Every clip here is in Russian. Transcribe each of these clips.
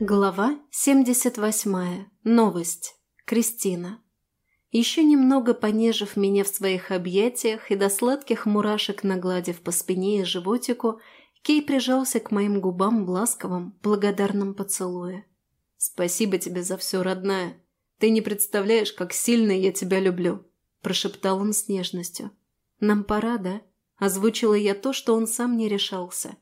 Глава 78. Новость. Кристина. Еще немного понежив меня в своих объятиях и до сладких мурашек нагладив по спине и животику, Кей прижался к моим губам в ласковом, благодарном поцелуе. «Спасибо тебе за все, родная. Ты не представляешь, как сильно я тебя люблю», – прошептал он с нежностью. «Нам пора, да?» – озвучила я то, что он сам не решался.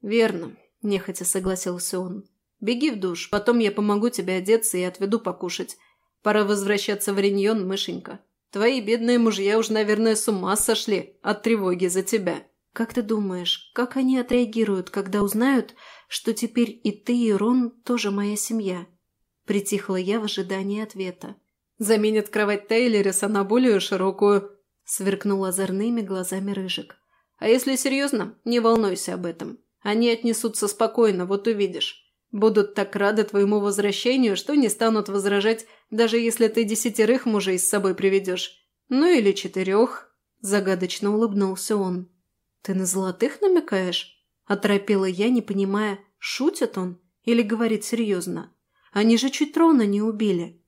«Верно», – нехотя согласился он. Беги в душ, потом я помогу тебе одеться и отведу покушать. Пора возвращаться в Риньон, мышенька. Твои бедные мужья уж, наверное, с ума сошли от тревоги за тебя. Как ты думаешь, как они отреагируют, когда узнают, что теперь и ты, и Рон тоже моя семья?» Притихла я в ожидании ответа. «Заменят кровать Тейлериса на более широкую», – сверкнул озорными глазами Рыжик. «А если серьезно, не волнуйся об этом. Они отнесутся спокойно, вот увидишь. Будут так рады твоему возвращению, что не станут возражать, даже если ты десятерых мужей с собой приведешь. Ну или четырех. Загадочно улыбнулся он. Ты на золотых намекаешь? Оторопела я, не понимая, шутит он или говорит серьезно. Они же чуть трона не убили.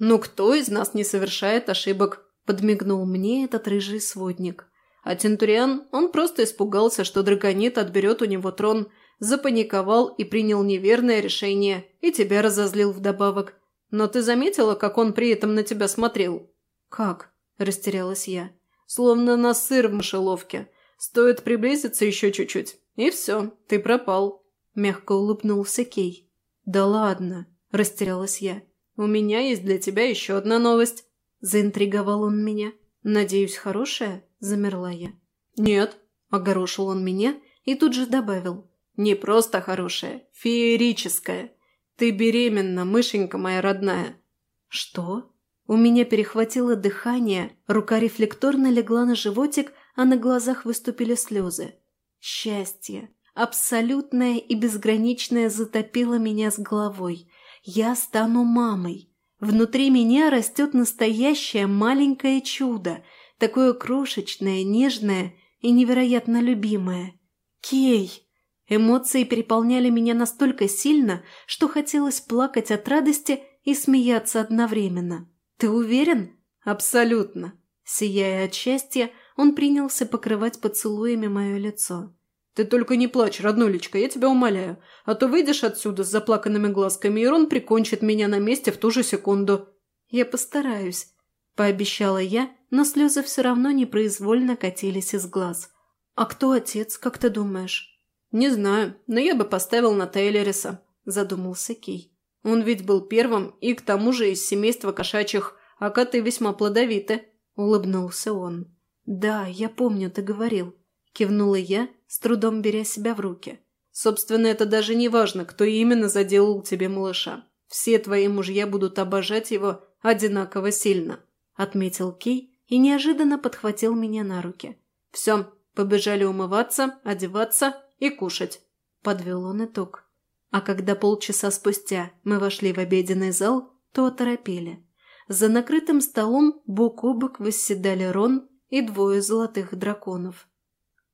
Ну кто из нас не совершает ошибок? Подмигнул мне этот рыжий сводник. А Тентуриан, он просто испугался, что драконит отберет у него трон – запаниковал и принял неверное решение, и тебя разозлил вдобавок. Но ты заметила, как он при этом на тебя смотрел?» «Как?» – растерялась я. «Словно на сыр в мышеловке. Стоит приблизиться еще чуть-чуть, и все, ты пропал», – мягко улыбнулся Кей. «Да ладно», – растерялась я. «У меня есть для тебя еще одна новость», – заинтриговал он меня. «Надеюсь, хорошая?» – замерла я. «Нет», – огорошил он меня и тут же добавил. Не просто хорошая, феерическая. Ты беременна, мышенька моя родная». «Что?» У меня перехватило дыхание, рука рефлекторно легла на животик, а на глазах выступили слезы. Счастье, абсолютное и безграничное затопило меня с головой. Я стану мамой. Внутри меня растет настоящее маленькое чудо, такое крошечное, нежное и невероятно любимое. Кей! Эмоции переполняли меня настолько сильно, что хотелось плакать от радости и смеяться одновременно. «Ты уверен?» «Абсолютно». Сияя от счастья, он принялся покрывать поцелуями мое лицо. «Ты только не плачь, роднулечка, я тебя умоляю, а то выйдешь отсюда с заплаканными глазками, и Рон прикончит меня на месте в ту же секунду». «Я постараюсь», – пообещала я, но слезы все равно непроизвольно катились из глаз. «А кто отец, как ты думаешь?» «Не знаю, но я бы поставил на Тейлериса», – задумался Кей. «Он ведь был первым и к тому же из семейства кошачьих, а коты весьма плодовиты», – улыбнулся он. «Да, я помню, ты говорил», – кивнула я, с трудом беря себя в руки. «Собственно, это даже не важно, кто именно заделал тебе малыша. Все твои мужья будут обожать его одинаково сильно», – отметил Кей и неожиданно подхватил меня на руки. «Все, побежали умываться, одеваться и кушать», – подвел он итог. А когда полчаса спустя мы вошли в обеденный зал, то оторопели. За накрытым столом бок о бок восседали Рон и двое золотых драконов.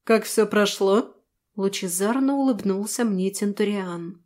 «Как все прошло?» – лучезарно улыбнулся мне Тентуриан.